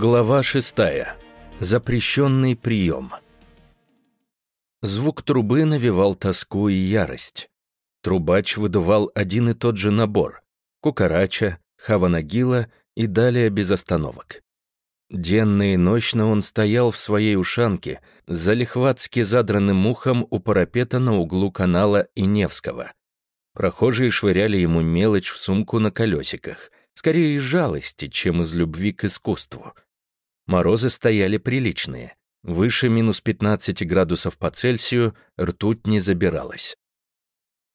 Глава шестая. Запрещенный прием. Звук трубы навевал тоску и ярость. Трубач выдувал один и тот же набор — кукарача, хаванагила и далее без остановок. Денно и ночно он стоял в своей ушанке, залихватски задранным ухом у парапета на углу канала и Невского. Прохожие швыряли ему мелочь в сумку на колесиках — скорее из жалости, чем из любви к искусству. Морозы стояли приличные. Выше минус 15 градусов по Цельсию ртуть не забиралась.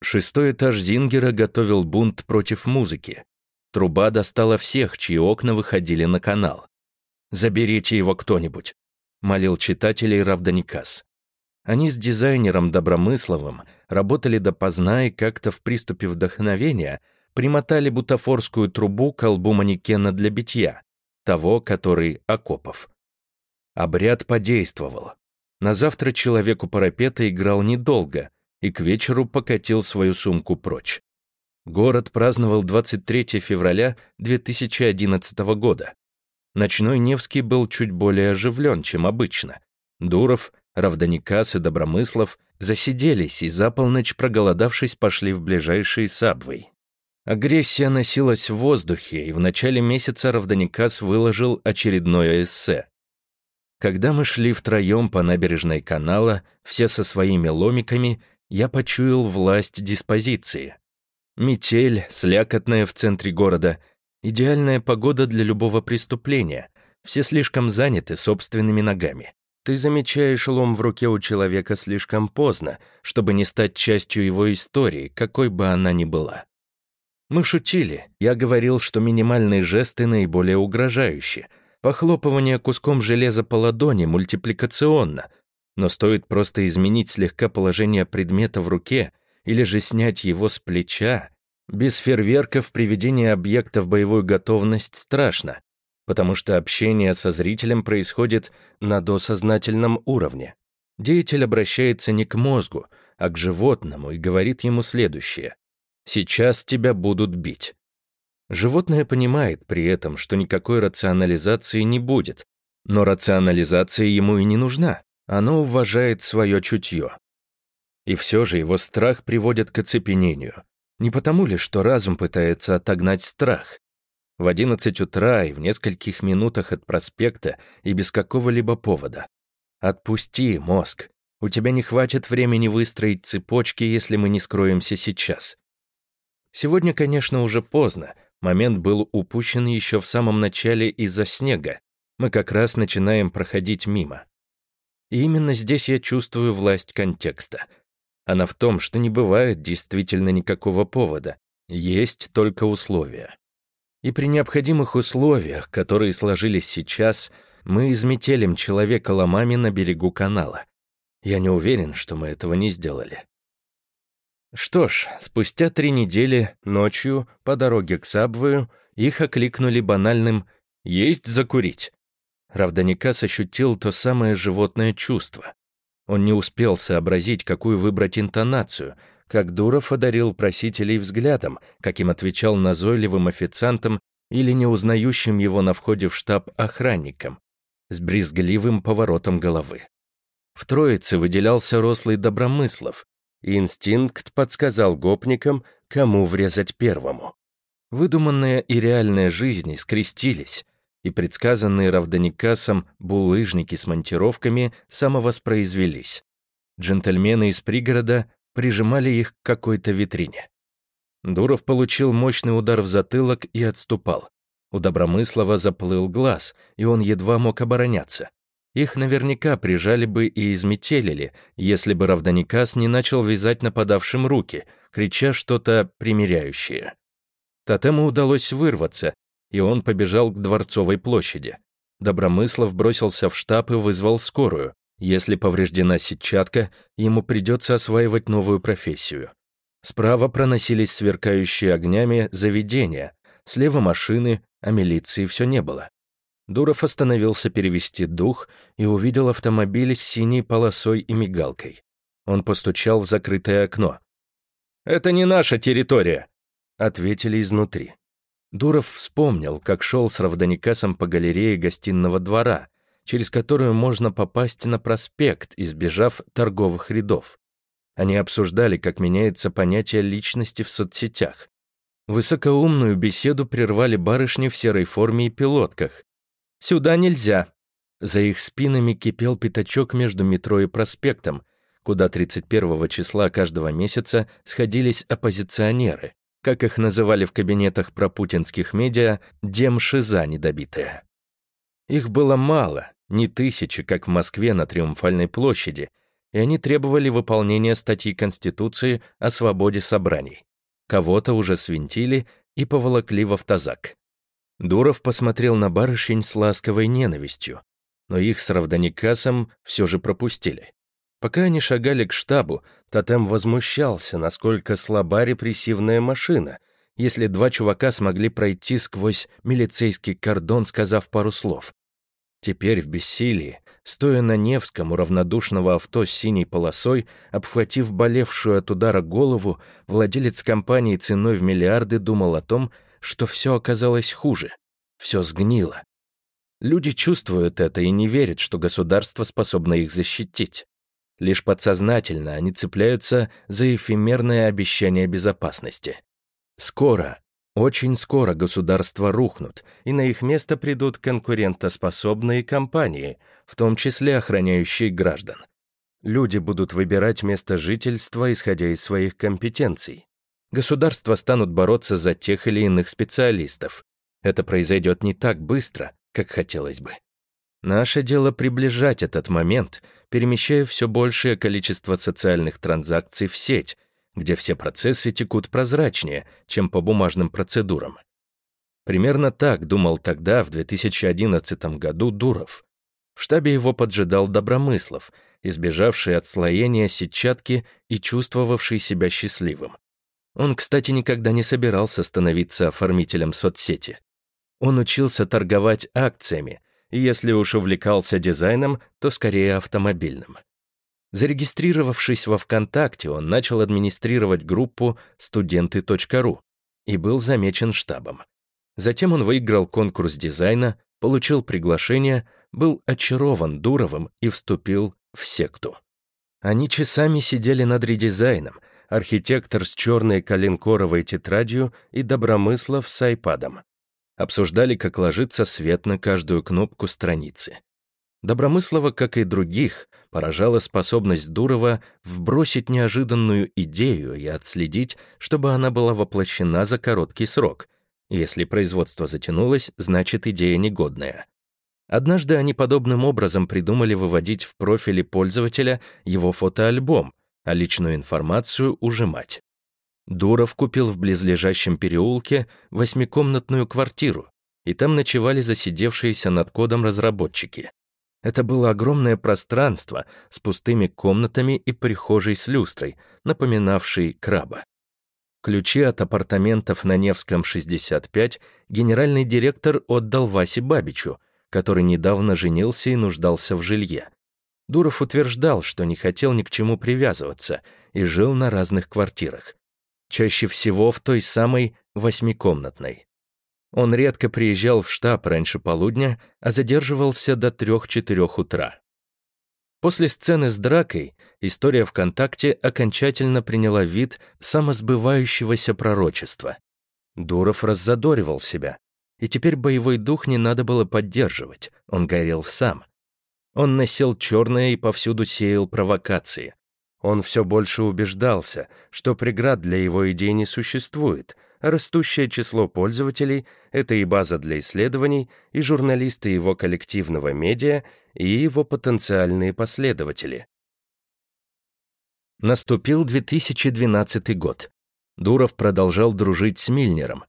Шестой этаж Зингера готовил бунт против музыки. Труба достала всех, чьи окна выходили на канал. «Заберите его кто-нибудь», — молил читателей Равданикас. Они с дизайнером Добромысловым работали допоздна и как-то в приступе вдохновения — примотали бутафорскую трубу к колбу манекена для битья, того, который Окопов. Обряд подействовал. На завтра человек у парапета играл недолго и к вечеру покатил свою сумку прочь. Город праздновал 23 февраля 2011 года. Ночной Невский был чуть более оживлен, чем обычно. Дуров, Равданикас и Добромыслов засиделись и за полночь, проголодавшись, пошли в ближайший сабвей. Агрессия носилась в воздухе, и в начале месяца Равданикас выложил очередное эссе. Когда мы шли втроем по набережной канала, все со своими ломиками, я почуял власть диспозиции. Метель, слякотная в центре города, идеальная погода для любого преступления, все слишком заняты собственными ногами. Ты замечаешь лом в руке у человека слишком поздно, чтобы не стать частью его истории, какой бы она ни была. Мы шутили. Я говорил, что минимальные жесты наиболее угрожающие. Похлопывание куском железа по ладони мультипликационно. Но стоит просто изменить слегка положение предмета в руке или же снять его с плеча. Без фейерверков приведение объекта в боевую готовность страшно, потому что общение со зрителем происходит на досознательном уровне. Деятель обращается не к мозгу, а к животному и говорит ему следующее. Сейчас тебя будут бить. Животное понимает при этом, что никакой рационализации не будет, но рационализация ему и не нужна, оно уважает свое чутье. И все же его страх приводит к оцепенению. Не потому ли, что разум пытается отогнать страх? В одиннадцать утра и в нескольких минутах от проспекта и без какого-либо повода. Отпусти, мозг. У тебя не хватит времени выстроить цепочки, если мы не скроемся сейчас. Сегодня, конечно, уже поздно. Момент был упущен еще в самом начале из-за снега. Мы как раз начинаем проходить мимо. И именно здесь я чувствую власть контекста. Она в том, что не бывает действительно никакого повода, есть только условия. И при необходимых условиях, которые сложились сейчас, мы изметелим человека ломами на берегу канала. Я не уверен, что мы этого не сделали. Что ж, спустя три недели, ночью, по дороге к Сабвою, их окликнули банальным «Есть закурить». Равданикас ощутил то самое животное чувство. Он не успел сообразить, какую выбрать интонацию, как Дуров одарил просителей взглядом, каким отвечал назойливым официантам или неузнающим его на входе в штаб охранникам, с брезгливым поворотом головы. В троице выделялся рослый Добромыслов, Инстинкт подсказал гопникам, кому врезать первому. Выдуманная и реальная жизни скрестились, и предсказанные Равданикасом булыжники с монтировками самовоспроизвелись. Джентльмены из пригорода прижимали их к какой-то витрине. Дуров получил мощный удар в затылок и отступал. У Добромыслова заплыл глаз, и он едва мог обороняться. Их наверняка прижали бы и изметелили, если бы Равданикас не начал вязать нападавшим руки, крича что-то примиряющее. Тотему удалось вырваться, и он побежал к Дворцовой площади. Добромыслов бросился в штаб и вызвал скорую. Если повреждена сетчатка, ему придется осваивать новую профессию. Справа проносились сверкающие огнями заведения, слева машины, а милиции все не было. Дуров остановился перевести дух и увидел автомобиль с синей полосой и мигалкой. Он постучал в закрытое окно. «Это не наша территория», — ответили изнутри. Дуров вспомнил, как шел с Равданикасом по галерее гостиного двора, через которую можно попасть на проспект, избежав торговых рядов. Они обсуждали, как меняется понятие личности в соцсетях. Высокоумную беседу прервали барышни в серой форме и пилотках. «Сюда нельзя!» За их спинами кипел пятачок между метро и проспектом, куда 31 числа каждого месяца сходились оппозиционеры, как их называли в кабинетах пропутинских медиа, демшиза недобитые. Их было мало, не тысячи, как в Москве на Триумфальной площади, и они требовали выполнения статьи Конституции о свободе собраний. Кого-то уже свинтили и поволокли в автозак. Дуров посмотрел на барышень с ласковой ненавистью, но их с Равданикасом все же пропустили. Пока они шагали к штабу, Тотем возмущался, насколько слаба репрессивная машина, если два чувака смогли пройти сквозь милицейский кордон, сказав пару слов. Теперь в бессилии, стоя на Невском у равнодушного авто с синей полосой, обхватив болевшую от удара голову, владелец компании ценой в миллиарды думал о том, что все оказалось хуже, все сгнило. Люди чувствуют это и не верят, что государство способно их защитить. Лишь подсознательно они цепляются за эфемерное обещание безопасности. Скоро, очень скоро государства рухнут, и на их место придут конкурентоспособные компании, в том числе охраняющие граждан. Люди будут выбирать место жительства, исходя из своих компетенций. Государства станут бороться за тех или иных специалистов. Это произойдет не так быстро, как хотелось бы. Наше дело приближать этот момент, перемещая все большее количество социальных транзакций в сеть, где все процессы текут прозрачнее, чем по бумажным процедурам. Примерно так думал тогда, в 2011 году, Дуров. В штабе его поджидал Добромыслов, избежавший отслоения сетчатки и чувствовавший себя счастливым. Он, кстати, никогда не собирался становиться оформителем соцсети. Он учился торговать акциями, и если уж увлекался дизайном, то скорее автомобильным. Зарегистрировавшись во ВКонтакте, он начал администрировать группу «Студенты.ру» и был замечен штабом. Затем он выиграл конкурс дизайна, получил приглашение, был очарован Дуровым и вступил в секту. Они часами сидели над редизайном, архитектор с черной коленкоровой тетрадью и Добромыслов с айпадом. Обсуждали, как ложится свет на каждую кнопку страницы. Добромыслова, как и других, поражала способность Дурова вбросить неожиданную идею и отследить, чтобы она была воплощена за короткий срок. Если производство затянулось, значит идея негодная. Однажды они подобным образом придумали выводить в профили пользователя его фотоальбом, а личную информацию ужимать. Дуров купил в близлежащем переулке восьмикомнатную квартиру, и там ночевали засидевшиеся над кодом разработчики. Это было огромное пространство с пустыми комнатами и прихожей с люстрой, напоминавшей краба. Ключи от апартаментов на Невском 65 генеральный директор отдал Васе Бабичу, который недавно женился и нуждался в жилье. Дуров утверждал, что не хотел ни к чему привязываться и жил на разных квартирах. Чаще всего в той самой восьмикомнатной. Он редко приезжал в штаб раньше полудня, а задерживался до 3-4 утра. После сцены с дракой история ВКонтакте окончательно приняла вид самосбывающегося пророчества. Дуров раззадоривал себя, и теперь боевой дух не надо было поддерживать, он горел сам. Он носил черное и повсюду сеял провокации. Он все больше убеждался, что преград для его идей не существует, растущее число пользователей — это и база для исследований, и журналисты его коллективного медиа, и его потенциальные последователи. Наступил 2012 год. Дуров продолжал дружить с Мильнером.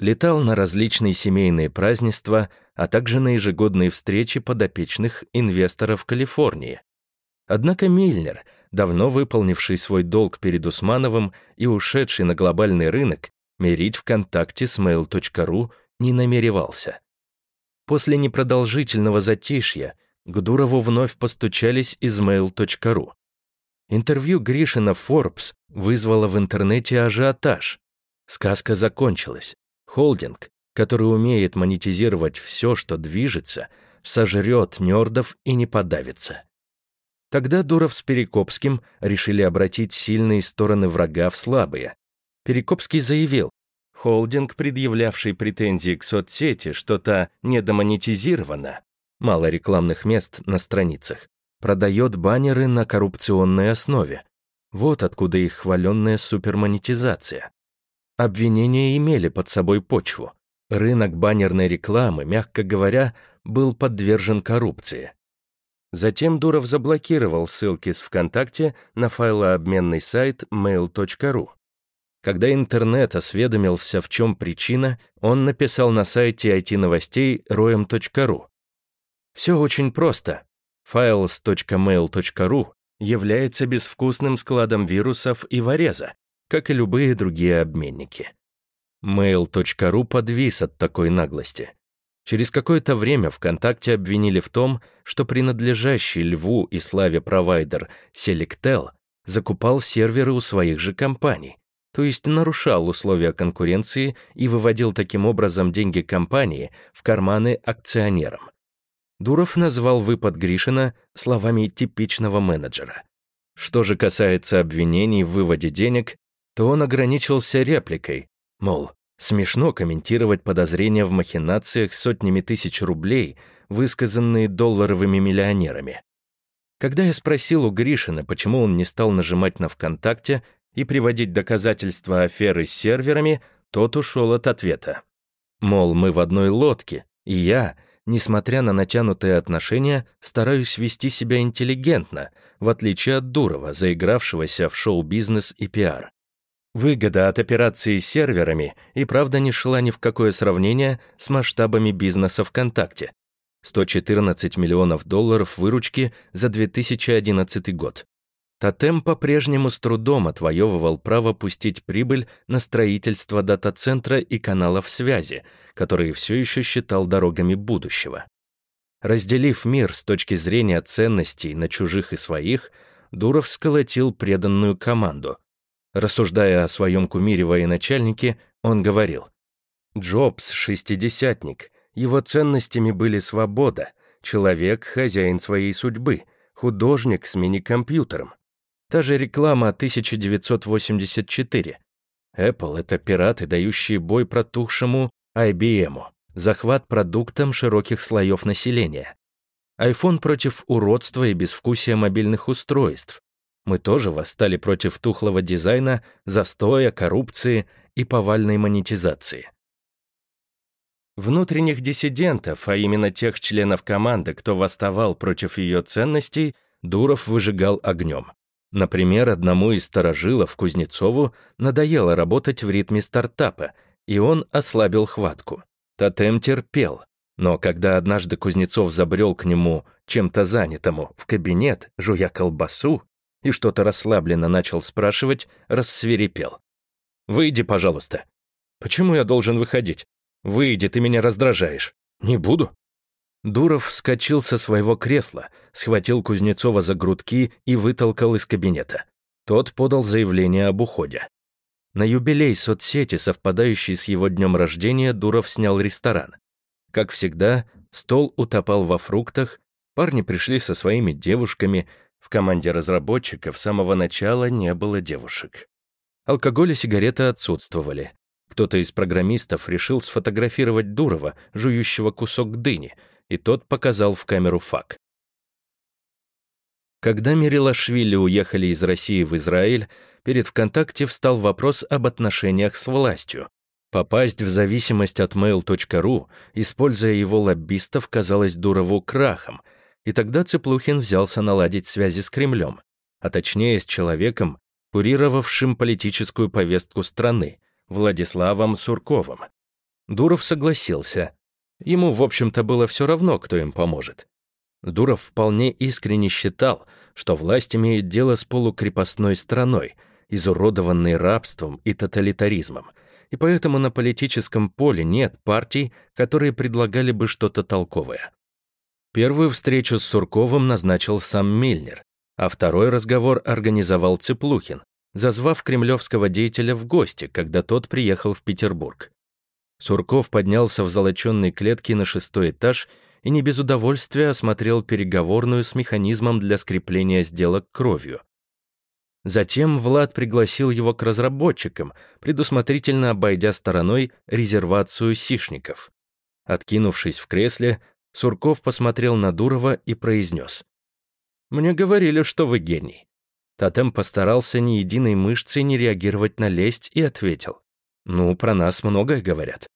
Летал на различные семейные празднества, а также на ежегодные встречи подопечных инвесторов в Калифорнии. Однако Мильнер, давно выполнивший свой долг перед Усмановым и ушедший на глобальный рынок, Мирить ВКонтакте с mail.ru не намеревался. После непродолжительного затишья к Дурову вновь постучались из mail.ru. Интервью Гришина Forbes вызвало в интернете ажиотаж. Сказка закончилась. Холдинг, который умеет монетизировать все, что движется, сожрет нердов и не подавится. Тогда Дуров с Перекопским решили обратить сильные стороны врага в слабые. Перекопский заявил, холдинг, предъявлявший претензии к соцсети, что-то недомонетизировано, мало рекламных мест на страницах, продает баннеры на коррупционной основе. Вот откуда их хваленная супермонетизация. Обвинения имели под собой почву. Рынок баннерной рекламы, мягко говоря, был подвержен коррупции. Затем Дуров заблокировал ссылки с ВКонтакте на файлообменный сайт mail.ru. Когда интернет осведомился, в чем причина, он написал на сайте IT-новостей roem.ru. Все очень просто. Files.mail.ru является безвкусным складом вирусов и вореза, как и любые другие обменники. Mail.ru подвис от такой наглости. Через какое-то время ВКонтакте обвинили в том, что принадлежащий Льву и Славе провайдер Selectel закупал серверы у своих же компаний, то есть нарушал условия конкуренции и выводил таким образом деньги компании в карманы акционерам. Дуров назвал выпад Гришина словами типичного менеджера. Что же касается обвинений в выводе денег, то он ограничился репликой, мол, Смешно комментировать подозрения в махинациях сотнями тысяч рублей, высказанные долларовыми миллионерами. Когда я спросил у Гришина, почему он не стал нажимать на ВКонтакте и приводить доказательства аферы с серверами, тот ушел от ответа. Мол, мы в одной лодке, и я, несмотря на натянутые отношения, стараюсь вести себя интеллигентно, в отличие от Дурова, заигравшегося в шоу-бизнес и пиар. Выгода от операции с серверами и правда не шла ни в какое сравнение с масштабами бизнеса ВКонтакте. 114 миллионов долларов выручки за 2011 год. Тотем по-прежнему с трудом отвоевывал право пустить прибыль на строительство дата-центра и каналов связи, которые все еще считал дорогами будущего. Разделив мир с точки зрения ценностей на чужих и своих, Дуров сколотил преданную команду — Рассуждая о своем кумире военачальнике, он говорил, «Джобс — шестидесятник, его ценностями были свобода, человек — хозяин своей судьбы, художник с мини-компьютером. Та же реклама 1984. Apple — это пираты, дающие бой протухшему IBM, захват продуктом широких слоев населения. iPhone против уродства и безвкусия мобильных устройств, мы тоже восстали против тухлого дизайна, застоя, коррупции и повальной монетизации. Внутренних диссидентов, а именно тех членов команды, кто восставал против ее ценностей, Дуров выжигал огнем. Например, одному из старожилов, Кузнецову, надоело работать в ритме стартапа, и он ослабил хватку. Тотем терпел, но когда однажды Кузнецов забрел к нему, чем-то занятому, в кабинет, жуя колбасу, и что-то расслабленно начал спрашивать, рассверепел. «Выйди, пожалуйста». «Почему я должен выходить? Выйди, ты меня раздражаешь». «Не буду». Дуров вскочил со своего кресла, схватил Кузнецова за грудки и вытолкал из кабинета. Тот подал заявление об уходе. На юбилей соцсети, совпадающий с его днем рождения, Дуров снял ресторан. Как всегда, стол утопал во фруктах, парни пришли со своими девушками, в команде разработчиков с самого начала не было девушек. Алкоголь и сигареты отсутствовали. Кто-то из программистов решил сфотографировать Дурова, жующего кусок дыни, и тот показал в камеру фак. Когда Мерилашвили уехали из России в Израиль, перед ВКонтакте встал вопрос об отношениях с властью. Попасть в зависимость от mail.ru, используя его лоббистов, казалось Дурову крахом — и тогда Цыплухин взялся наладить связи с Кремлем, а точнее с человеком, курировавшим политическую повестку страны, Владиславом Сурковым. Дуров согласился. Ему, в общем-то, было все равно, кто им поможет. Дуров вполне искренне считал, что власть имеет дело с полукрепостной страной, изуродованной рабством и тоталитаризмом, и поэтому на политическом поле нет партий, которые предлагали бы что-то толковое. Первую встречу с Сурковым назначил сам Мильнер, а второй разговор организовал Цыплухин, зазвав кремлевского деятеля в гости, когда тот приехал в Петербург. Сурков поднялся в золоченной клетке на шестой этаж и не без удовольствия осмотрел переговорную с механизмом для скрепления сделок кровью. Затем Влад пригласил его к разработчикам, предусмотрительно обойдя стороной резервацию сишников. Откинувшись в кресле, Сурков посмотрел на Дурова и произнес. «Мне говорили, что вы гений». Тотем постарался ни единой мышцей не реагировать на лесть и ответил. «Ну, про нас многое говорят».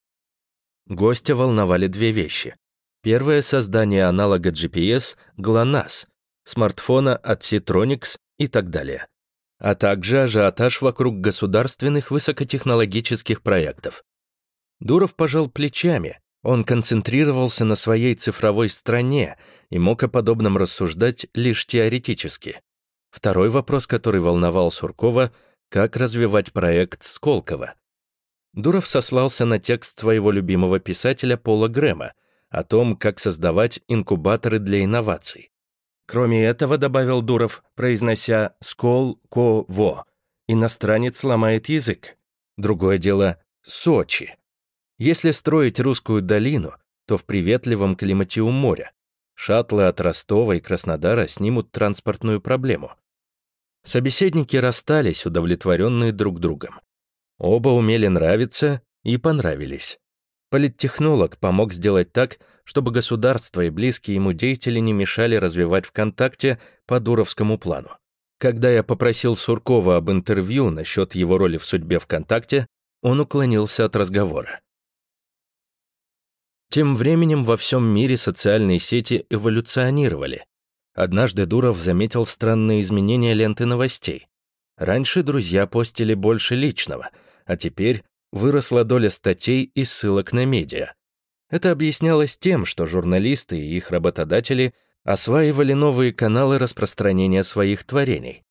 Гостя волновали две вещи. Первое — создание аналога GPS GLONASS, смартфона от Citronics и так далее а также ажиотаж вокруг государственных высокотехнологических проектов. Дуров пожал плечами, он концентрировался на своей цифровой стране и мог о подобном рассуждать лишь теоретически. Второй вопрос, который волновал Суркова, как развивать проект Сколково. Дуров сослался на текст своего любимого писателя Пола Грэма о том, как создавать инкубаторы для инноваций. Кроме этого, добавил Дуров, произнося «скол-ко-во», иностранец ломает язык. Другое дело — Сочи. Если строить русскую долину, то в приветливом климате у моря. Шаттлы от Ростова и Краснодара снимут транспортную проблему. Собеседники расстались, удовлетворенные друг другом. Оба умели нравиться и понравились. Политтехнолог помог сделать так, чтобы государство и близкие ему деятели не мешали развивать ВКонтакте по дуровскому плану. Когда я попросил Суркова об интервью насчет его роли в судьбе ВКонтакте, он уклонился от разговора. Тем временем во всем мире социальные сети эволюционировали. Однажды Дуров заметил странные изменения ленты новостей. Раньше друзья постили больше личного, а теперь выросла доля статей и ссылок на медиа. Это объяснялось тем, что журналисты и их работодатели осваивали новые каналы распространения своих творений.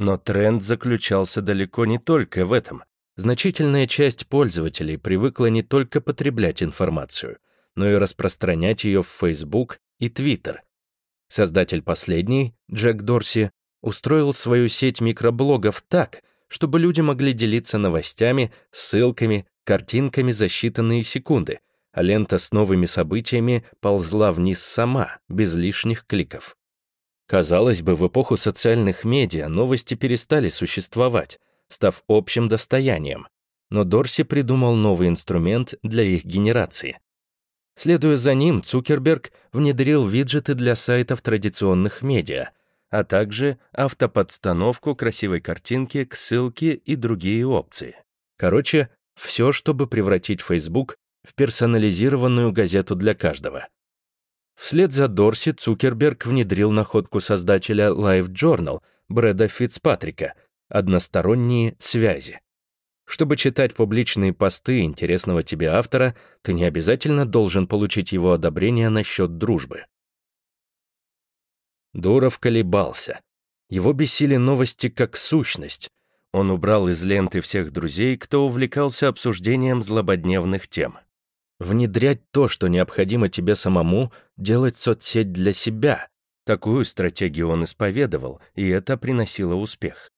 Но тренд заключался далеко не только в этом. Значительная часть пользователей привыкла не только потреблять информацию, но и распространять ее в Facebook и Twitter. Создатель последней, Джек Дорси, устроил свою сеть микроблогов так, чтобы люди могли делиться новостями, ссылками, картинками за считанные секунды — а лента с новыми событиями ползла вниз сама, без лишних кликов. Казалось бы, в эпоху социальных медиа новости перестали существовать, став общим достоянием, но Дорси придумал новый инструмент для их генерации. Следуя за ним, Цукерберг внедрил виджеты для сайтов традиционных медиа, а также автоподстановку красивой картинки к ссылке и другие опции. Короче, все, чтобы превратить Facebook в персонализированную газету для каждого. Вслед за Дорси Цукерберг внедрил находку создателя Life Journal Брэда Фицпатрика «Односторонние связи». Чтобы читать публичные посты интересного тебе автора, ты не обязательно должен получить его одобрение насчет дружбы. Дуров колебался. Его бесили новости как сущность. Он убрал из ленты всех друзей, кто увлекался обсуждением злободневных тем внедрять то, что необходимо тебе самому, делать соцсеть для себя. Такую стратегию он исповедовал, и это приносило успех.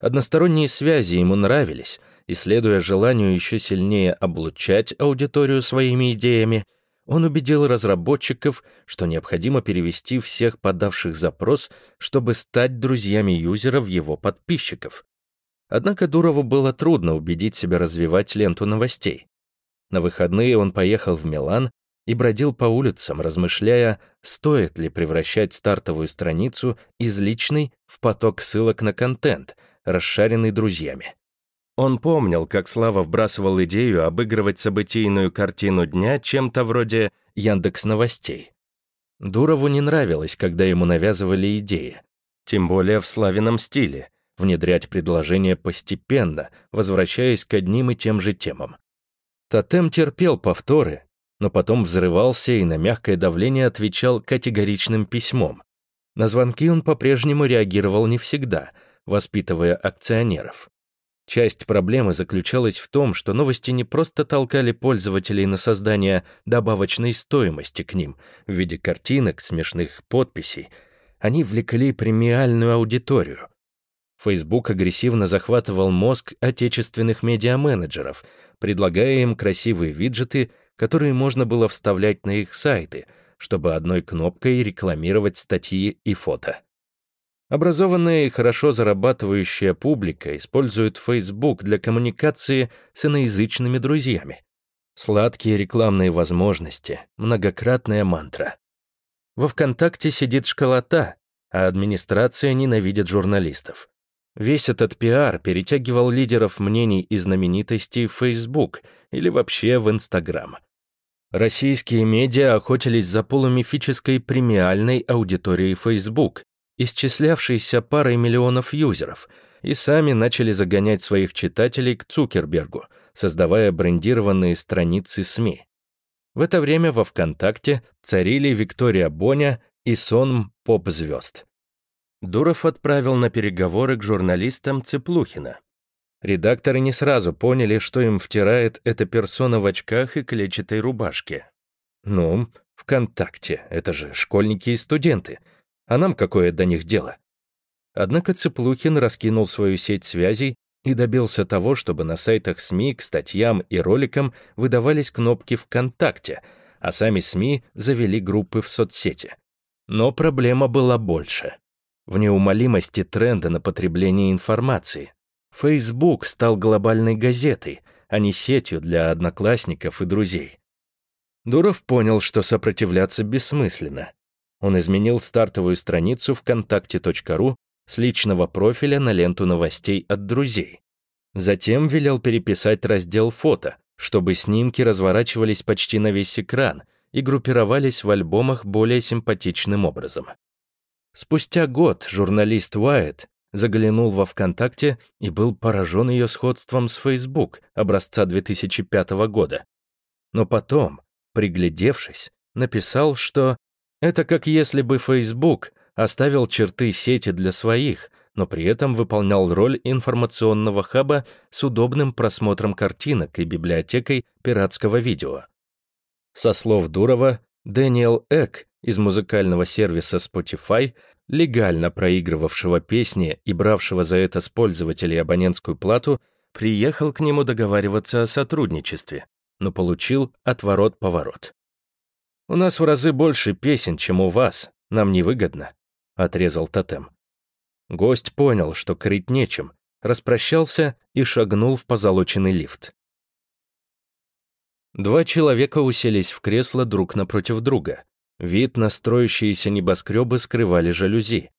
Односторонние связи ему нравились, и, следуя желанию еще сильнее облучать аудиторию своими идеями, он убедил разработчиков, что необходимо перевести всех подавших запрос, чтобы стать друзьями юзеров его подписчиков. Однако Дурову было трудно убедить себя развивать ленту новостей. На выходные он поехал в Милан и бродил по улицам, размышляя, стоит ли превращать стартовую страницу из личной в поток ссылок на контент, расшаренный друзьями. Он помнил, как Слава вбрасывал идею обыгрывать событийную картину дня чем-то вроде Яндекс Новостей. Дурову не нравилось, когда ему навязывали идеи, тем более в славином стиле, внедрять предложения постепенно, возвращаясь к одним и тем же темам. Тотем терпел повторы, но потом взрывался и на мягкое давление отвечал категоричным письмом. На звонки он по-прежнему реагировал не всегда, воспитывая акционеров. Часть проблемы заключалась в том, что новости не просто толкали пользователей на создание добавочной стоимости к ним в виде картинок, смешных подписей, они влекли премиальную аудиторию. Facebook агрессивно захватывал мозг отечественных медиаменеджеров, предлагая им красивые виджеты, которые можно было вставлять на их сайты, чтобы одной кнопкой рекламировать статьи и фото. Образованная и хорошо зарабатывающая публика использует Facebook для коммуникации с иноязычными друзьями. Сладкие рекламные возможности, многократная мантра. Во ВКонтакте сидит школота, а администрация ненавидит журналистов. Весь этот пиар перетягивал лидеров мнений и знаменитостей в Facebook или вообще в Instagram. Российские медиа охотились за полумифической премиальной аудиторией Facebook, исчислявшейся парой миллионов юзеров, и сами начали загонять своих читателей к Цукербергу, создавая брендированные страницы СМИ. В это время во ВКонтакте царили Виктория Боня и сон поп-звезд. Дуров отправил на переговоры к журналистам Цыплухина. Редакторы не сразу поняли, что им втирает эта персона в очках и клетчатой рубашке. Ну, ВКонтакте, это же школьники и студенты — а нам какое до них дело? Однако Цыплухин раскинул свою сеть связей и добился того, чтобы на сайтах СМИ к статьям и роликам выдавались кнопки ВКонтакте, а сами СМИ завели группы в соцсети. Но проблема была больше. В неумолимости тренда на потребление информации. Facebook стал глобальной газетой, а не сетью для одноклассников и друзей. Дуров понял, что сопротивляться бессмысленно, он изменил стартовую страницу вконтакте.ру с личного профиля на ленту новостей от друзей. Затем велел переписать раздел «Фото», чтобы снимки разворачивались почти на весь экран и группировались в альбомах более симпатичным образом. Спустя год журналист Уайт заглянул во ВКонтакте и был поражен ее сходством с Facebook образца 2005 года. Но потом, приглядевшись, написал, что это как если бы Facebook оставил черты сети для своих, но при этом выполнял роль информационного хаба с удобным просмотром картинок и библиотекой пиратского видео. Со слов Дурова, Дэниел Эк из музыкального сервиса Spotify, легально проигрывавшего песни и бравшего за это с пользователей абонентскую плату, приехал к нему договариваться о сотрудничестве, но получил отворот-поворот. «У нас в разы больше песен, чем у вас. Нам невыгодно», — отрезал тотем. Гость понял, что крыть нечем, распрощался и шагнул в позолоченный лифт. Два человека уселись в кресло друг напротив друга. Вид на строящиеся небоскребы скрывали жалюзи.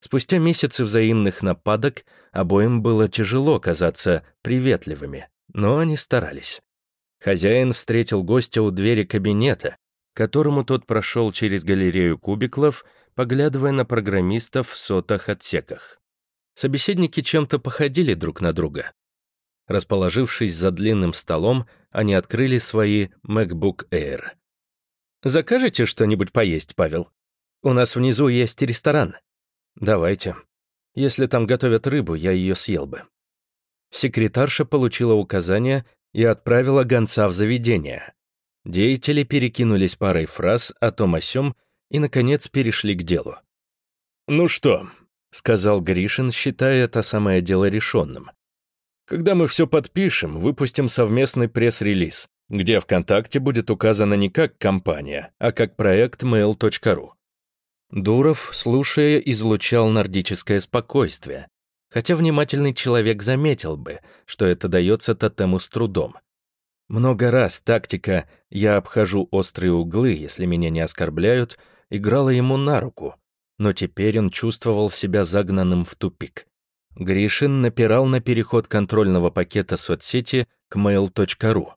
Спустя месяцы взаимных нападок обоим было тяжело казаться приветливыми, но они старались. Хозяин встретил гостя у двери кабинета, которому тот прошел через галерею кубиклов, поглядывая на программистов в сотах-отсеках. Собеседники чем-то походили друг на друга. Расположившись за длинным столом, они открыли свои MacBook Air. «Закажете что-нибудь поесть, Павел? У нас внизу есть ресторан». «Давайте. Если там готовят рыбу, я ее съел бы». Секретарша получила указание и отправила гонца в заведение. Деятели перекинулись парой фраз о том о сём и, наконец, перешли к делу. «Ну что», — сказал Гришин, считая это самое дело решенным. «Когда мы все подпишем, выпустим совместный пресс-релиз, где ВКонтакте будет указано не как компания, а как проект mail.ru». Дуров, слушая, излучал нордическое спокойствие, хотя внимательный человек заметил бы, что это дается тотему с трудом. Много раз тактика «я обхожу острые углы, если меня не оскорбляют» играла ему на руку, но теперь он чувствовал себя загнанным в тупик. Гришин напирал на переход контрольного пакета соцсети к mail.ru.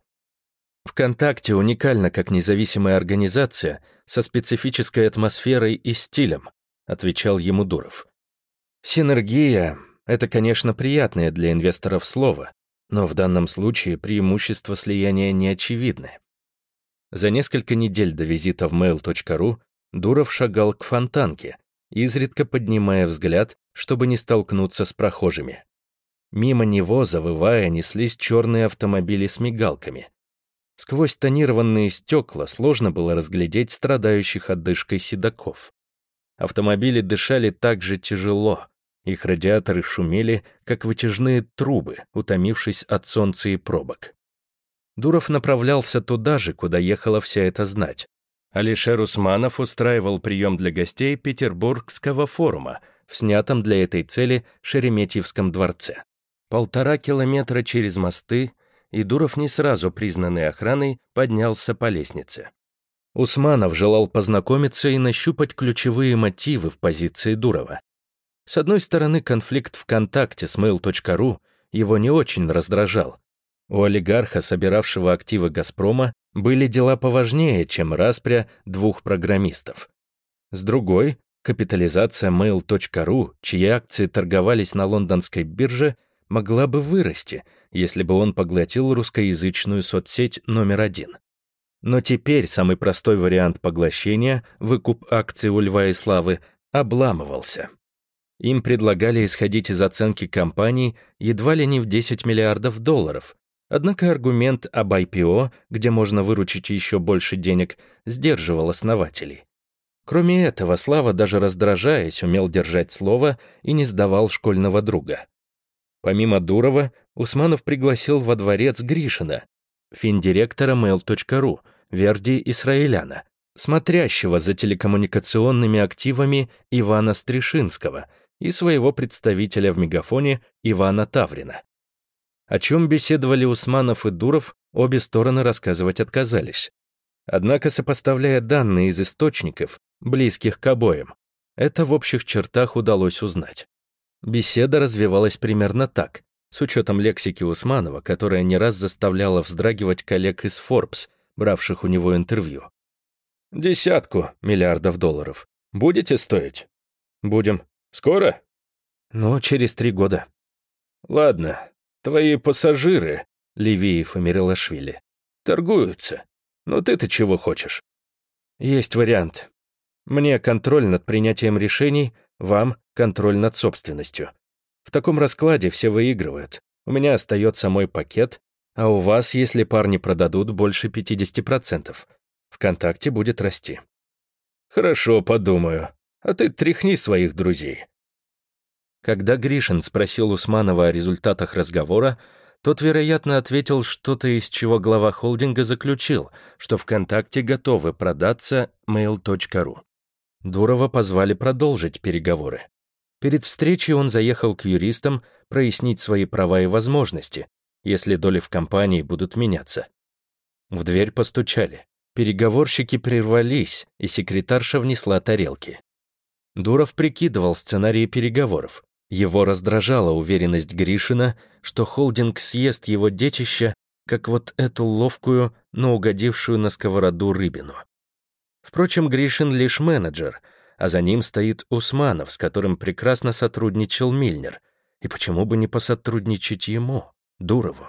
ВКонтакте уникально как независимая организация со специфической атмосферой и стилем, отвечал ему Дуров. Синергия — это, конечно, приятное для инвесторов слово, но в данном случае преимущества слияния не очевидны. За несколько недель до визита в mail.ru Дуров шагал к фонтанке, изредка поднимая взгляд, чтобы не столкнуться с прохожими. Мимо него, завывая, неслись черные автомобили с мигалками. Сквозь тонированные стекла сложно было разглядеть страдающих отдышкой седаков. Автомобили дышали так же тяжело, Их радиаторы шумели, как вытяжные трубы, утомившись от солнца и пробок. Дуров направлялся туда же, куда ехала вся эта знать. Алишер Усманов устраивал прием для гостей Петербургского форума в снятом для этой цели Шереметьевском дворце. Полтора километра через мосты, и Дуров, не сразу признанный охраной, поднялся по лестнице. Усманов желал познакомиться и нащупать ключевые мотивы в позиции Дурова. С одной стороны, конфликт ВКонтакте с mail.ru его не очень раздражал. У олигарха, собиравшего активы «Газпрома», были дела поважнее, чем распря двух программистов. С другой, капитализация mail.ru, чьи акции торговались на лондонской бирже, могла бы вырасти, если бы он поглотил русскоязычную соцсеть номер один. Но теперь самый простой вариант поглощения, выкуп акций у Льва и Славы, обламывался. Им предлагали исходить из оценки компаний едва ли не в 10 миллиардов долларов, однако аргумент об IPO, где можно выручить еще больше денег, сдерживал основателей. Кроме этого, Слава, даже раздражаясь, умел держать слово и не сдавал школьного друга. Помимо Дурова, Усманов пригласил во дворец Гришина, финдиректора mail.ru, Верди Исраиляна, смотрящего за телекоммуникационными активами Ивана Стришинского и своего представителя в Мегафоне Ивана Таврина. О чем беседовали Усманов и Дуров, обе стороны рассказывать отказались. Однако, сопоставляя данные из источников, близких к обоим, это в общих чертах удалось узнать. Беседа развивалась примерно так, с учетом лексики Усманова, которая не раз заставляла вздрагивать коллег из Forbes, бравших у него интервью. «Десятку миллиардов долларов. Будете стоить?» «Будем. Скоро?» «Ну, через три года». «Ладно. Твои пассажиры, Левиев и Мирилашвили, торгуются. Но ты-то чего хочешь?» «Есть вариант. Мне контроль над принятием решений, вам контроль над собственностью. В таком раскладе все выигрывают. У меня остается мой пакет, а у вас, если парни продадут, больше 50%. ВКонтакте будет расти. Хорошо, подумаю. А ты тряхни своих друзей. Когда Гришин спросил Усманова о результатах разговора, тот, вероятно, ответил что-то, из чего глава холдинга заключил, что ВКонтакте готовы продаться mail.ru. Дурова позвали продолжить переговоры. Перед встречей он заехал к юристам прояснить свои права и возможности, если доли в компании будут меняться. В дверь постучали. Переговорщики прервались, и секретарша внесла тарелки. Дуров прикидывал сценарии переговоров. Его раздражала уверенность Гришина, что холдинг съест его детище, как вот эту ловкую, но угодившую на сковороду рыбину. Впрочем, Гришин лишь менеджер, а за ним стоит Усманов, с которым прекрасно сотрудничал Мильнер. И почему бы не посотрудничать ему, Дурову?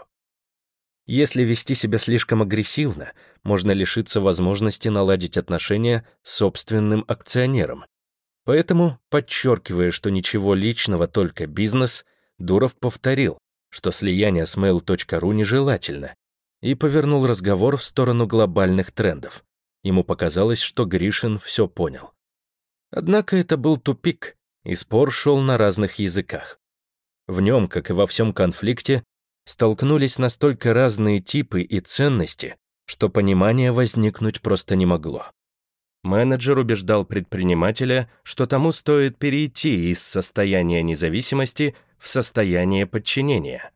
Если вести себя слишком агрессивно, можно лишиться возможности наладить отношения с собственным акционером. Поэтому, подчеркивая, что ничего личного, только бизнес, Дуров повторил, что слияние с mail.ru нежелательно, и повернул разговор в сторону глобальных трендов. Ему показалось, что Гришин все понял. Однако это был тупик, и спор шел на разных языках. В нем, как и во всем конфликте, столкнулись настолько разные типы и ценности, что понимание возникнуть просто не могло. Менеджер убеждал предпринимателя, что тому стоит перейти из состояния независимости в состояние подчинения.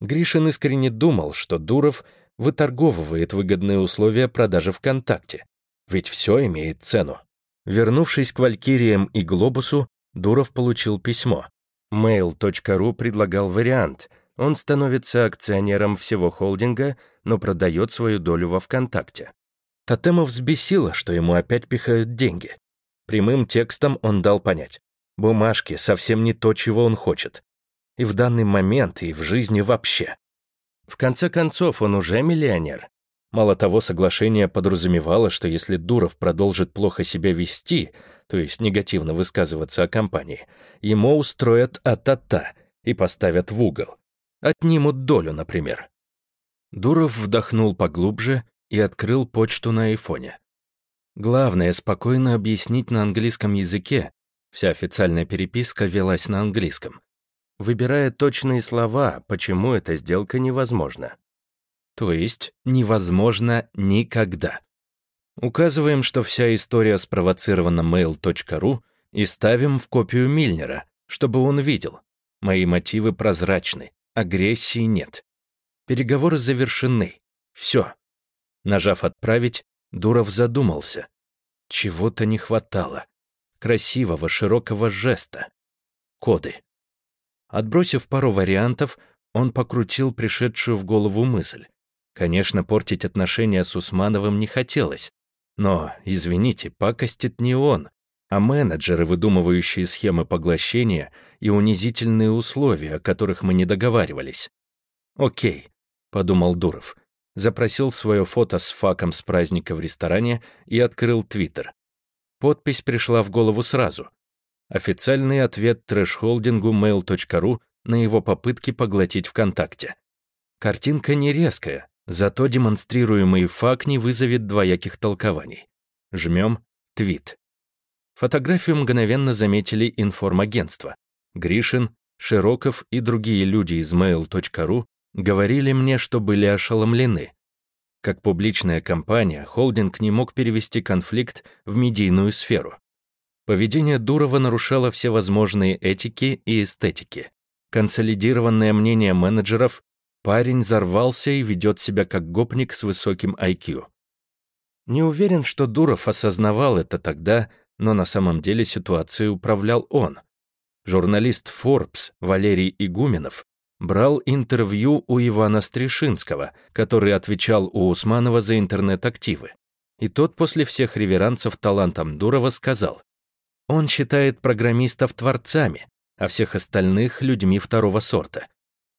Гришин искренне думал, что Дуров выторговывает выгодные условия продажи ВКонтакте. Ведь все имеет цену. Вернувшись к Валькириям и Глобусу, Дуров получил письмо. Mail.ru предлагал вариант. Он становится акционером всего холдинга, но продает свою долю во ВКонтакте. Тотемов взбесило, что ему опять пихают деньги. Прямым текстом он дал понять. Бумажки совсем не то, чего он хочет. И в данный момент, и в жизни вообще. В конце концов, он уже миллионер. Мало того, соглашение подразумевало, что если Дуров продолжит плохо себя вести, то есть негативно высказываться о компании, ему устроят а-та-та и поставят в угол. Отнимут долю, например. Дуров вдохнул поглубже и открыл почту на айфоне. Главное — спокойно объяснить на английском языке, Вся официальная переписка велась на английском. Выбирая точные слова, почему эта сделка невозможна. То есть невозможно никогда. Указываем, что вся история спровоцирована mail.ru и ставим в копию Мильнера, чтобы он видел. Мои мотивы прозрачны, агрессии нет. Переговоры завершены. Все. Нажав «Отправить», Дуров задумался. Чего-то не хватало. Красивого, широкого жеста. Коды. Отбросив пару вариантов, он покрутил пришедшую в голову мысль. Конечно, портить отношения с Усмановым не хотелось. Но, извините, пакостит не он, а менеджеры, выдумывающие схемы поглощения и унизительные условия, о которых мы не договаривались. «Окей», — подумал Дуров, запросил свое фото с факом с праздника в ресторане и открыл Твиттер. Подпись пришла в голову сразу. Официальный ответ трэш-холдингу mail.ru на его попытки поглотить ВКонтакте. Картинка не резкая, зато демонстрируемый факт не вызовет двояких толкований. Жмем «Твит». Фотографию мгновенно заметили информагентства. Гришин, Широков и другие люди из mail.ru говорили мне, что были ошеломлены. Как публичная компания, холдинг не мог перевести конфликт в медийную сферу. Поведение Дурова нарушало все возможные этики и эстетики. Консолидированное мнение менеджеров парень взорвался и ведет себя как гопник с высоким IQ. Не уверен, что Дуров осознавал это тогда, но на самом деле ситуацией управлял он. Журналист Forbes Валерий Игуменов брал интервью у Ивана Стришинского, который отвечал у Усманова за интернет-активы. И тот после всех реверансов талантам Дурова сказал, «Он считает программистов творцами, а всех остальных — людьми второго сорта.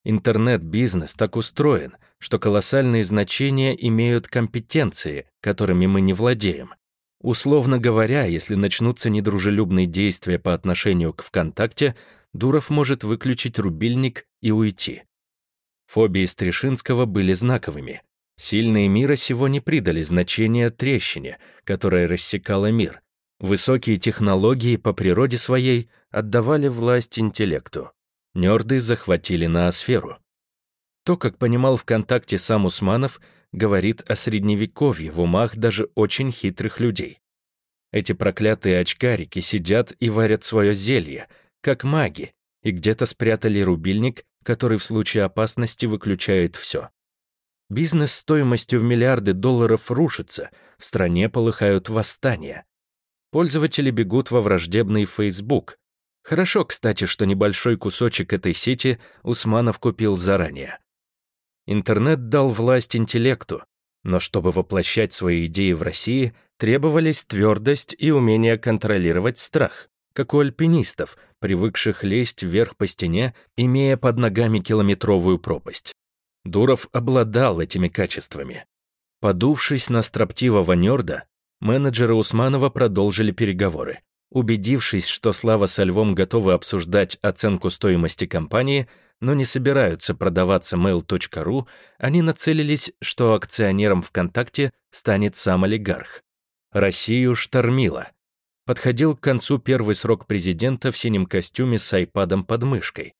Интернет-бизнес так устроен, что колоссальные значения имеют компетенции, которыми мы не владеем. Условно говоря, если начнутся недружелюбные действия по отношению к ВКонтакте, Дуров может выключить рубильник и уйти. Фобии Стришинского были знаковыми. Сильные мира сего не придали значения трещине, которая рассекала мир. Высокие технологии по природе своей отдавали власть интеллекту. Нерды захватили ноосферу. То, как понимал ВКонтакте сам Усманов, говорит о средневековье в умах даже очень хитрых людей. Эти проклятые очкарики сидят и варят свое зелье, как маги, и где-то спрятали рубильник, который в случае опасности выключает все. Бизнес стоимостью в миллиарды долларов рушится, в стране полыхают восстания. Пользователи бегут во враждебный Facebook. Хорошо, кстати, что небольшой кусочек этой сети Усманов купил заранее. Интернет дал власть интеллекту, но чтобы воплощать свои идеи в России, требовались твердость и умение контролировать страх, как у альпинистов, привыкших лезть вверх по стене, имея под ногами километровую пропасть. Дуров обладал этими качествами. Подувшись на строптивого нерда, менеджеры Усманова продолжили переговоры. Убедившись, что Слава со Львом готовы обсуждать оценку стоимости компании, но не собираются продаваться mail.ru, они нацелились, что акционером ВКонтакте станет сам олигарх. Россию штормило. Подходил к концу первый срок президента в синем костюме с айпадом под мышкой.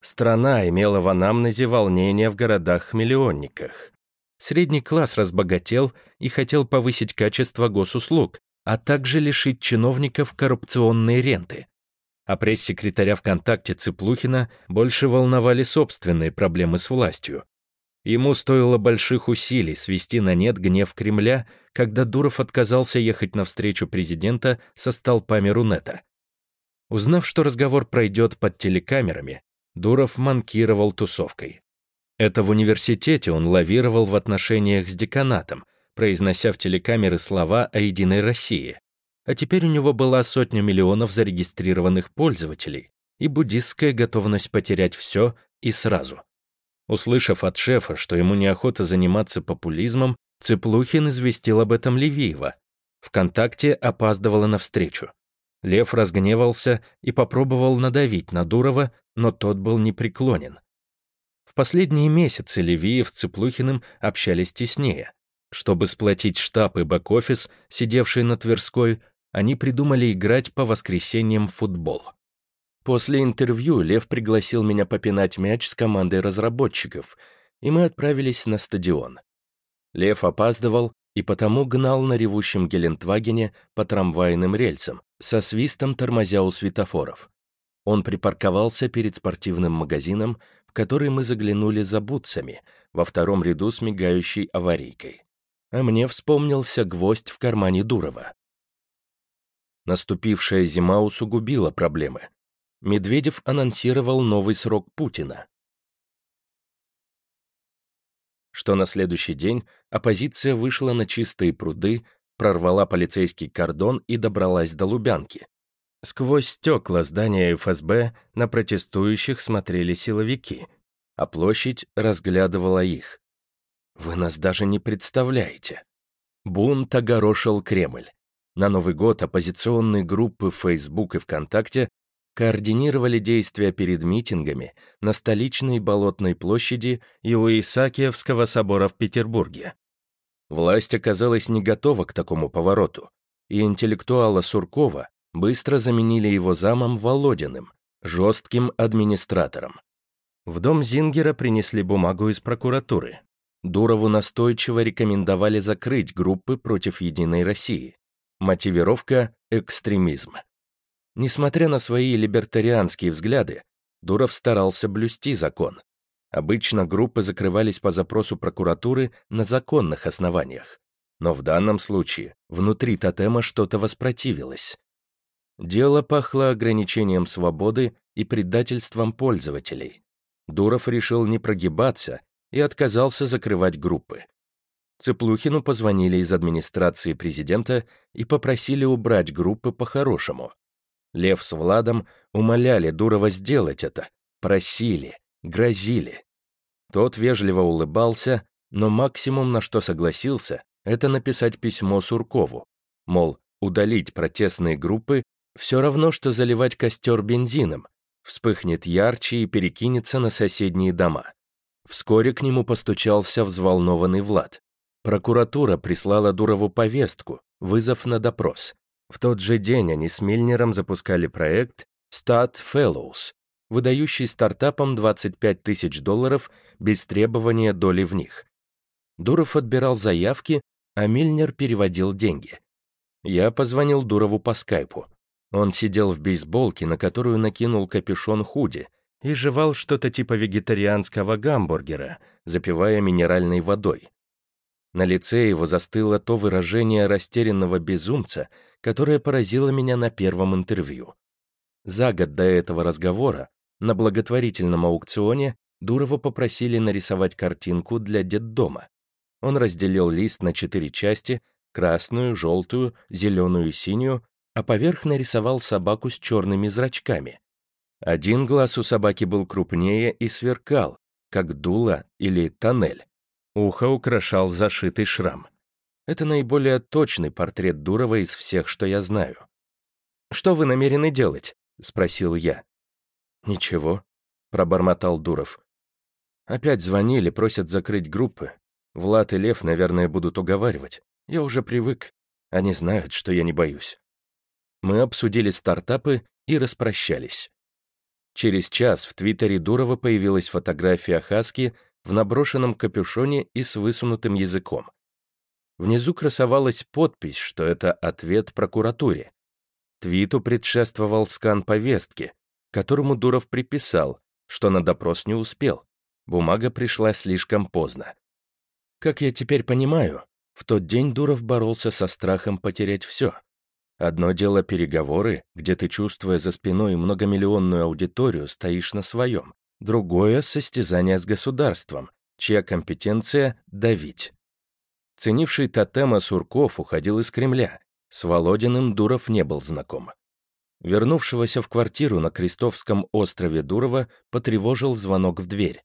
Страна имела в анамнезе волнения в городах-миллионниках. Средний класс разбогател и хотел повысить качество госуслуг, а также лишить чиновников коррупционной ренты а пресс-секретаря ВКонтакте Цыплухина больше волновали собственные проблемы с властью. Ему стоило больших усилий свести на нет гнев Кремля, когда Дуров отказался ехать навстречу президента со столпами Рунета. Узнав, что разговор пройдет под телекамерами, Дуров манкировал тусовкой. Это в университете он лавировал в отношениях с деканатом, произнося в телекамеры слова о «Единой России» а теперь у него была сотня миллионов зарегистрированных пользователей и буддистская готовность потерять все и сразу. Услышав от шефа, что ему неохота заниматься популизмом, Цыплухин известил об этом Левиева. Вконтакте опаздывала навстречу. Лев разгневался и попробовал надавить на Дурова, но тот был непреклонен. В последние месяцы Левиев с Цыплухиным общались теснее. Чтобы сплотить штаб и бэк-офис, сидевший на Тверской, они придумали играть по воскресеньям в футбол. После интервью Лев пригласил меня попинать мяч с командой разработчиков, и мы отправились на стадион. Лев опаздывал и потому гнал на ревущем Гелендвагене по трамвайным рельсам, со свистом тормозя у светофоров. Он припарковался перед спортивным магазином, в который мы заглянули за бутсами, во втором ряду с мигающей аварийкой. А мне вспомнился гвоздь в кармане Дурова. Наступившая зима усугубила проблемы. Медведев анонсировал новый срок Путина. Что на следующий день оппозиция вышла на чистые пруды, прорвала полицейский кордон и добралась до Лубянки. Сквозь стекла здания ФСБ на протестующих смотрели силовики, а площадь разглядывала их. Вы нас даже не представляете. Бунт огорошил Кремль. На Новый год оппозиционные группы в Facebook и ВКонтакте координировали действия перед митингами на столичной Болотной площади и у Исаакиевского собора в Петербурге. Власть оказалась не готова к такому повороту, и интеллектуала Суркова быстро заменили его замом Володиным, жестким администратором. В дом Зингера принесли бумагу из прокуратуры. Дурову настойчиво рекомендовали закрыть группы против Единой России. Мотивировка – экстремизм. Несмотря на свои либертарианские взгляды, Дуров старался блюсти закон. Обычно группы закрывались по запросу прокуратуры на законных основаниях. Но в данном случае внутри тотема что-то воспротивилось. Дело пахло ограничением свободы и предательством пользователей. Дуров решил не прогибаться и отказался закрывать группы. Цыплухину позвонили из администрации президента и попросили убрать группы по-хорошему. Лев с Владом умоляли Дурова сделать это, просили, грозили. Тот вежливо улыбался, но максимум, на что согласился, это написать письмо Суркову, мол, удалить протестные группы все равно, что заливать костер бензином, вспыхнет ярче и перекинется на соседние дома. Вскоре к нему постучался взволнованный Влад. Прокуратура прислала Дурову повестку, вызов на допрос. В тот же день они с Мильнером запускали проект Stat Fellows, выдающий стартапам 25 тысяч долларов без требования доли в них. Дуров отбирал заявки, а Мильнер переводил деньги. Я позвонил Дурову по скайпу. Он сидел в бейсболке, на которую накинул капюшон худи, и жевал что-то типа вегетарианского гамбургера, запивая минеральной водой. На лице его застыло то выражение растерянного безумца, которое поразило меня на первом интервью. За год до этого разговора на благотворительном аукционе Дурова попросили нарисовать картинку для детдома. Он разделил лист на четыре части — красную, желтую, зеленую и синюю, а поверх нарисовал собаку с черными зрачками. Один глаз у собаки был крупнее и сверкал, как дуло или тоннель. Ухо украшал зашитый шрам. Это наиболее точный портрет Дурова из всех, что я знаю. «Что вы намерены делать?» — спросил я. «Ничего», — пробормотал Дуров. «Опять звонили, просят закрыть группы. Влад и Лев, наверное, будут уговаривать. Я уже привык. Они знают, что я не боюсь». Мы обсудили стартапы и распрощались. Через час в твиттере Дурова появилась фотография Хаски в наброшенном капюшоне и с высунутым языком. Внизу красовалась подпись, что это ответ прокуратуре. Твиту предшествовал скан повестки, которому Дуров приписал, что на допрос не успел. Бумага пришла слишком поздно. Как я теперь понимаю, в тот день Дуров боролся со страхом потерять все. Одно дело переговоры, где ты, чувствуя за спиной многомиллионную аудиторию, стоишь на своем. Другое — состязание с государством, чья компетенция — давить. Ценивший тотема Сурков уходил из Кремля. С Володиным Дуров не был знаком. Вернувшегося в квартиру на Крестовском острове Дурова потревожил звонок в дверь.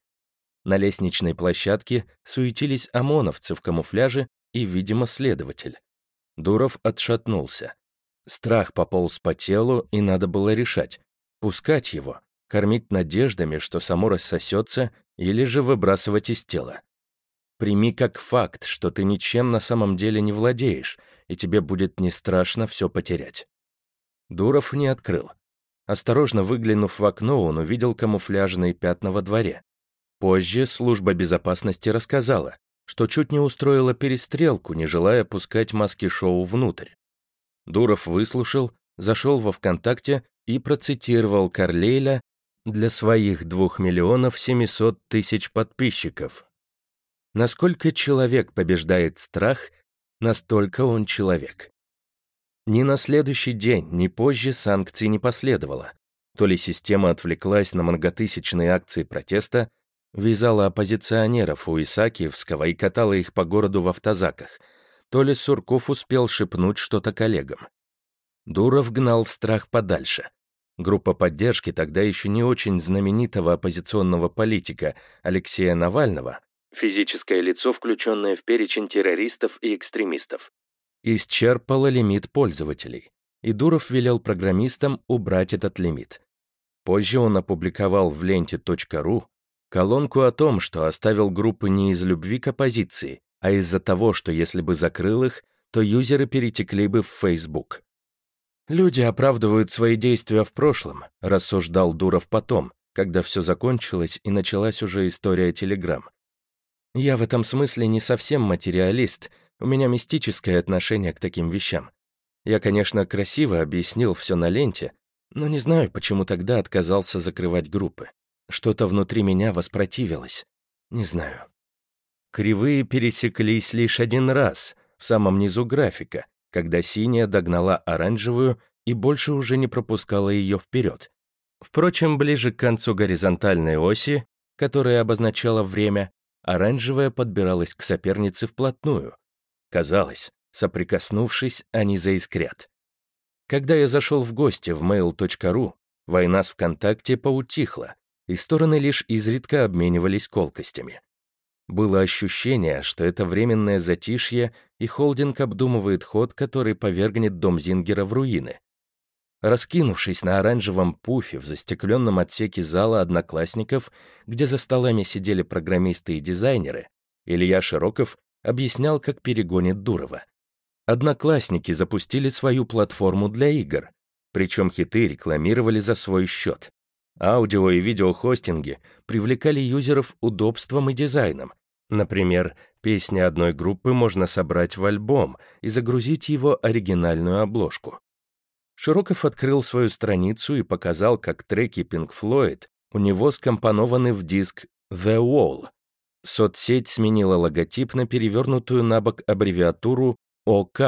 На лестничной площадке суетились ОМОНовцы в камуфляже и, видимо, следователь. Дуров отшатнулся. Страх пополз по телу, и надо было решать, пускать его кормить надеждами, что само рассосется, или же выбрасывать из тела. Прими как факт, что ты ничем на самом деле не владеешь, и тебе будет не страшно все потерять. Дуров не открыл. Осторожно выглянув в окно, он увидел камуфляжные пятна во дворе. Позже служба безопасности рассказала, что чуть не устроила перестрелку, не желая пускать маски-шоу внутрь. Дуров выслушал, зашел во ВКонтакте и процитировал Карлейля для своих двух миллионов семисот тысяч подписчиков. Насколько человек побеждает страх, настолько он человек. Ни на следующий день, ни позже санкций не последовало. То ли система отвлеклась на многотысячные акции протеста, вязала оппозиционеров у Исаакиевского и катала их по городу в автозаках, то ли Сурков успел шепнуть что-то коллегам. Дуров гнал страх подальше. Группа поддержки тогда еще не очень знаменитого оппозиционного политика Алексея Навального, физическое лицо, включенное в перечень террористов и экстремистов, исчерпала лимит пользователей, и Дуров велел программистам убрать этот лимит. Позже он опубликовал в ленте.ру колонку о том, что оставил группы не из любви к оппозиции, а из-за того, что если бы закрыл их, то юзеры перетекли бы в Facebook. «Люди оправдывают свои действия в прошлом», — рассуждал Дуров потом, когда все закончилось и началась уже история Телеграм. «Я в этом смысле не совсем материалист, у меня мистическое отношение к таким вещам. Я, конечно, красиво объяснил все на ленте, но не знаю, почему тогда отказался закрывать группы. Что-то внутри меня воспротивилось. Не знаю. Кривые пересеклись лишь один раз, в самом низу графика, когда синяя догнала оранжевую и больше уже не пропускала ее вперед. Впрочем, ближе к концу горизонтальной оси, которая обозначала время, оранжевая подбиралась к сопернице вплотную. Казалось, соприкоснувшись, они заискрят. Когда я зашел в гости в mail.ru, война с ВКонтакте поутихла, и стороны лишь изредка обменивались колкостями. Было ощущение, что это временное затишье, и холдинг обдумывает ход, который повергнет дом Зингера в руины. Раскинувшись на оранжевом пуфе в застекленном отсеке зала одноклассников, где за столами сидели программисты и дизайнеры, Илья Широков объяснял, как перегонит Дурова. Одноклассники запустили свою платформу для игр, причем хиты рекламировали за свой счет. Аудио и видеохостинги привлекали юзеров удобством и дизайном. Например, песни одной группы можно собрать в альбом и загрузить его оригинальную обложку. Широков открыл свою страницу и показал, как треки Pink Floyd у него скомпонованы в диск The Wall. Соцсеть сменила логотип на перевернутую на бок аббревиатуру ОК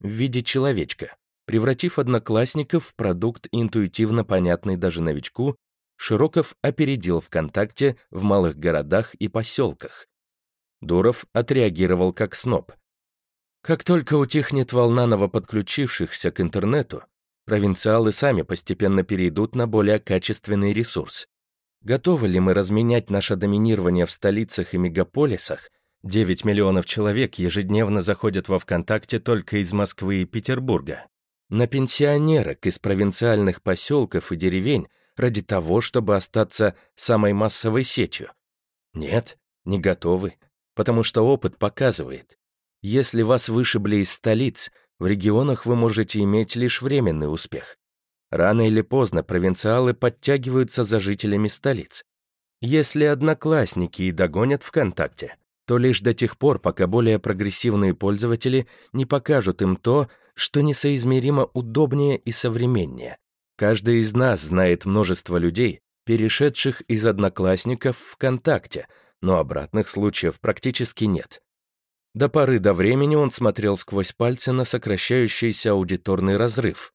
в виде человечка, превратив одноклассников в продукт интуитивно понятный даже новичку Широков опередил ВКонтакте в малых городах и поселках. Дуров отреагировал как сноб. Как только утихнет волна новоподключившихся к интернету, провинциалы сами постепенно перейдут на более качественный ресурс. Готовы ли мы разменять наше доминирование в столицах и мегаполисах? 9 миллионов человек ежедневно заходят во ВКонтакте только из Москвы и Петербурга. На пенсионерок из провинциальных поселков и деревень, ради того, чтобы остаться самой массовой сетью? Нет, не готовы, потому что опыт показывает. Если вас вышибли из столиц, в регионах вы можете иметь лишь временный успех. Рано или поздно провинциалы подтягиваются за жителями столиц. Если одноклассники и догонят ВКонтакте, то лишь до тех пор, пока более прогрессивные пользователи не покажут им то, что несоизмеримо удобнее и современнее, Каждый из нас знает множество людей, перешедших из одноклассников ВКонтакте, но обратных случаев практически нет. До поры до времени он смотрел сквозь пальцы на сокращающийся аудиторный разрыв.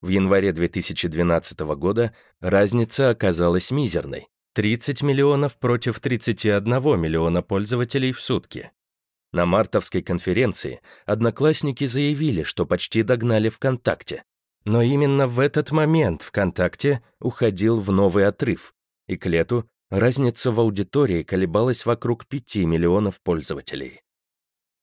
В январе 2012 года разница оказалась мизерной — 30 миллионов против 31 миллиона пользователей в сутки. На мартовской конференции одноклассники заявили, что почти догнали ВКонтакте, но именно в этот момент ВКонтакте уходил в новый отрыв, и к лету разница в аудитории колебалась вокруг 5 миллионов пользователей.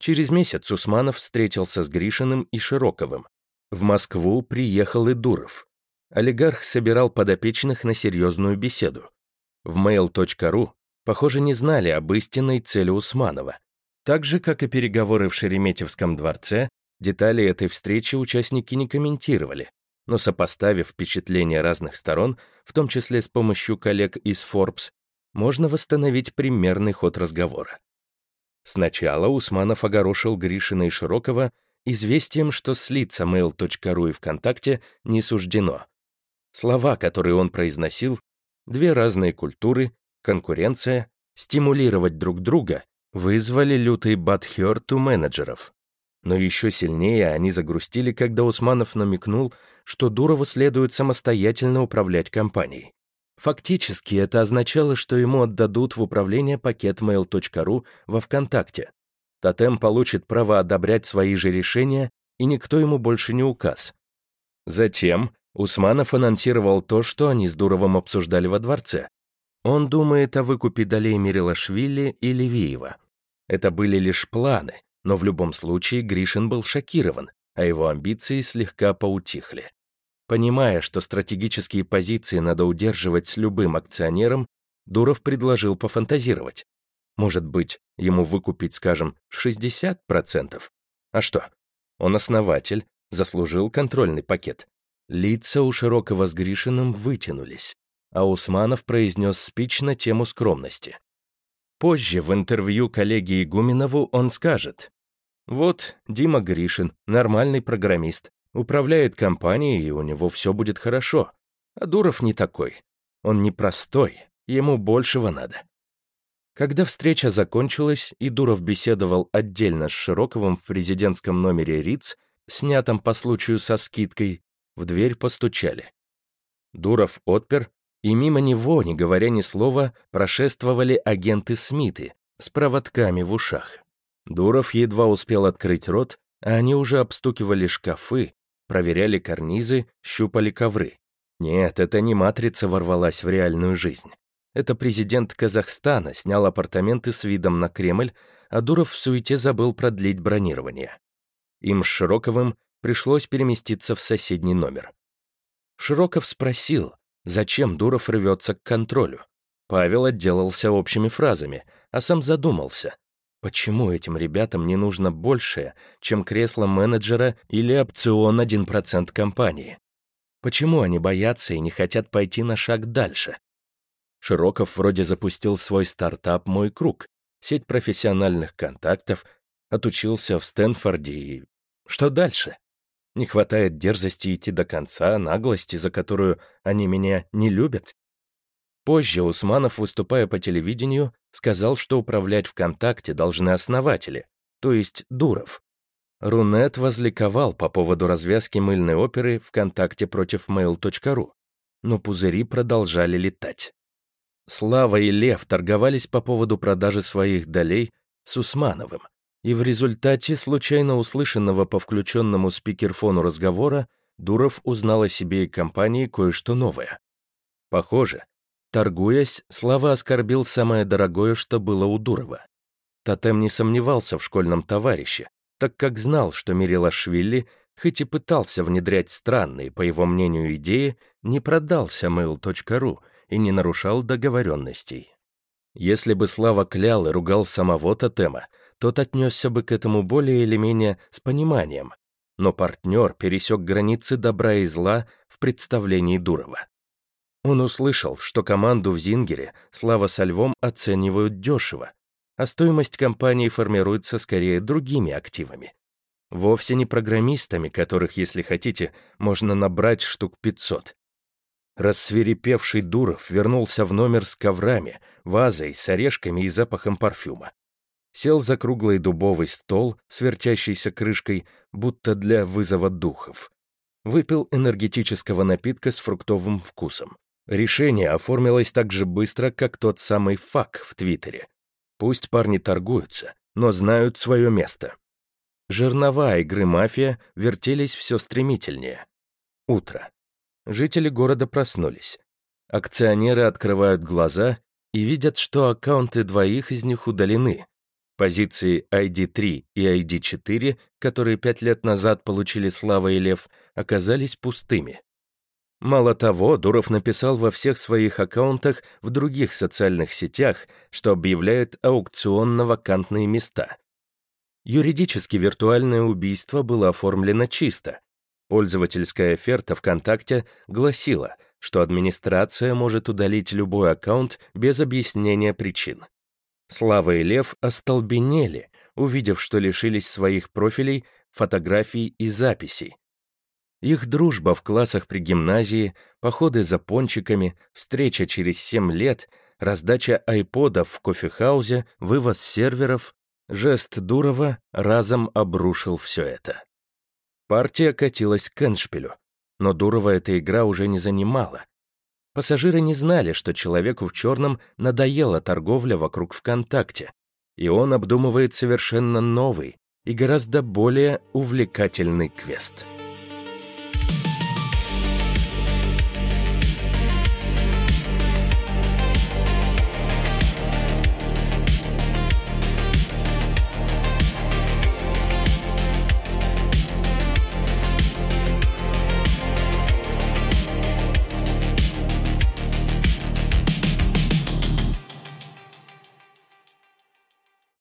Через месяц Усманов встретился с Гришиным и Широковым. В Москву приехал и Дуров. Олигарх собирал подопечных на серьезную беседу. В mail.ru, похоже, не знали об истинной цели Усманова. Так же, как и переговоры в Шереметьевском дворце, Детали этой встречи участники не комментировали, но сопоставив впечатления разных сторон, в том числе с помощью коллег из Forbes, можно восстановить примерный ход разговора. Сначала Усманов огорошил Гришина и Широкова известием, что слиться mail.ru и ВКонтакте не суждено. Слова, которые он произносил, две разные культуры, конкуренция, стимулировать друг друга, вызвали лютый бадхёрт у менеджеров. Но еще сильнее они загрустили, когда Усманов намекнул, что Дурову следует самостоятельно управлять компанией. Фактически это означало, что ему отдадут в управление пакет mail.ru во ВКонтакте. Тотем получит право одобрять свои же решения, и никто ему больше не указ. Затем Усманов анонсировал то, что они с Дуровым обсуждали во дворце. Он думает о выкупе долей Мирилашвили и Левиева. Это были лишь планы, но в любом случае Гришин был шокирован, а его амбиции слегка поутихли. Понимая, что стратегические позиции надо удерживать с любым акционером, Дуров предложил пофантазировать. Может быть, ему выкупить, скажем, 60%? А что? Он основатель, заслужил контрольный пакет. Лица у Широкого с Гришиным вытянулись, а Усманов произнес спич на тему скромности. Позже в интервью коллеге Игуменову он скажет, «Вот Дима Гришин, нормальный программист, Управляет компанией, и у него все будет хорошо. А Дуров не такой. Он непростой, ему большего надо. Когда встреча закончилась, и Дуров беседовал отдельно с Широковым в президентском номере РИЦ, снятом по случаю со скидкой, в дверь постучали. Дуров отпер, и мимо него, не говоря ни слова, прошествовали агенты Смиты с проводками в ушах. Дуров едва успел открыть рот, а они уже обстукивали шкафы, проверяли карнизы, щупали ковры. Нет, это не матрица ворвалась в реальную жизнь. Это президент Казахстана снял апартаменты с видом на Кремль, а Дуров в суете забыл продлить бронирование. Им с Широковым пришлось переместиться в соседний номер. Широков спросил, зачем Дуров рвется к контролю. Павел отделался общими фразами, а сам задумался, Почему этим ребятам не нужно большее, чем кресло менеджера или опцион 1% компании? Почему они боятся и не хотят пойти на шаг дальше? Широков вроде запустил свой стартап «Мой круг», сеть профессиональных контактов, отучился в Стэнфорде и... Что дальше? Не хватает дерзости идти до конца, наглости, за которую они меня не любят? Позже Усманов, выступая по телевидению, сказал, что управлять ВКонтакте должны основатели, то есть Дуров. Рунет возликовал по поводу развязки мыльной оперы ВКонтакте против mail.ru, но пузыри продолжали летать. Слава и Лев торговались по поводу продажи своих долей с Усмановым, и в результате случайно услышанного по включенному спикерфону разговора Дуров узнал о себе и компании кое-что новое. Похоже, Торгуясь, Слава оскорбил самое дорогое, что было у Дурова. Тотем не сомневался в школьном товарище, так как знал, что Мирилашвили, хоть и пытался внедрять странные, по его мнению, идеи, не продался mail.ru и не нарушал договоренностей. Если бы Слава клял и ругал самого Тотема, тот отнесся бы к этому более или менее с пониманием, но партнер пересек границы добра и зла в представлении Дурова. Он услышал, что команду в Зингере Слава со Львом оценивают дешево, а стоимость компании формируется скорее другими активами. Вовсе не программистами, которых, если хотите, можно набрать штук 500. Рассверепевший Дуров вернулся в номер с коврами, вазой, с орешками и запахом парфюма. Сел за круглый дубовый стол с вертящейся крышкой, будто для вызова духов. Выпил энергетического напитка с фруктовым вкусом. Решение оформилось так же быстро, как тот самый фак в Твиттере. Пусть парни торгуются, но знают свое место. Жернова игры «Мафия» вертелись все стремительнее. Утро. Жители города проснулись. Акционеры открывают глаза и видят, что аккаунты двоих из них удалены. Позиции ID3 и ID4, которые пять лет назад получили Слава и Лев, оказались пустыми. Мало того, Дуров написал во всех своих аккаунтах в других социальных сетях, что объявляет аукцион на вакантные места. Юридически виртуальное убийство было оформлено чисто. Пользовательская оферта ВКонтакте гласила, что администрация может удалить любой аккаунт без объяснения причин. Слава и Лев остолбенели, увидев, что лишились своих профилей, фотографий и записей. Их дружба в классах при гимназии, походы за пончиками, встреча через 7 лет, раздача айподов в кофехаузе, вывоз серверов, жест Дурова разом обрушил все это. Партия катилась к Эншпилю, но Дурова эта игра уже не занимала. Пассажиры не знали, что человеку в черном надоела торговля вокруг ВКонтакте, и он обдумывает совершенно новый и гораздо более увлекательный квест.